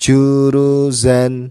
jurusan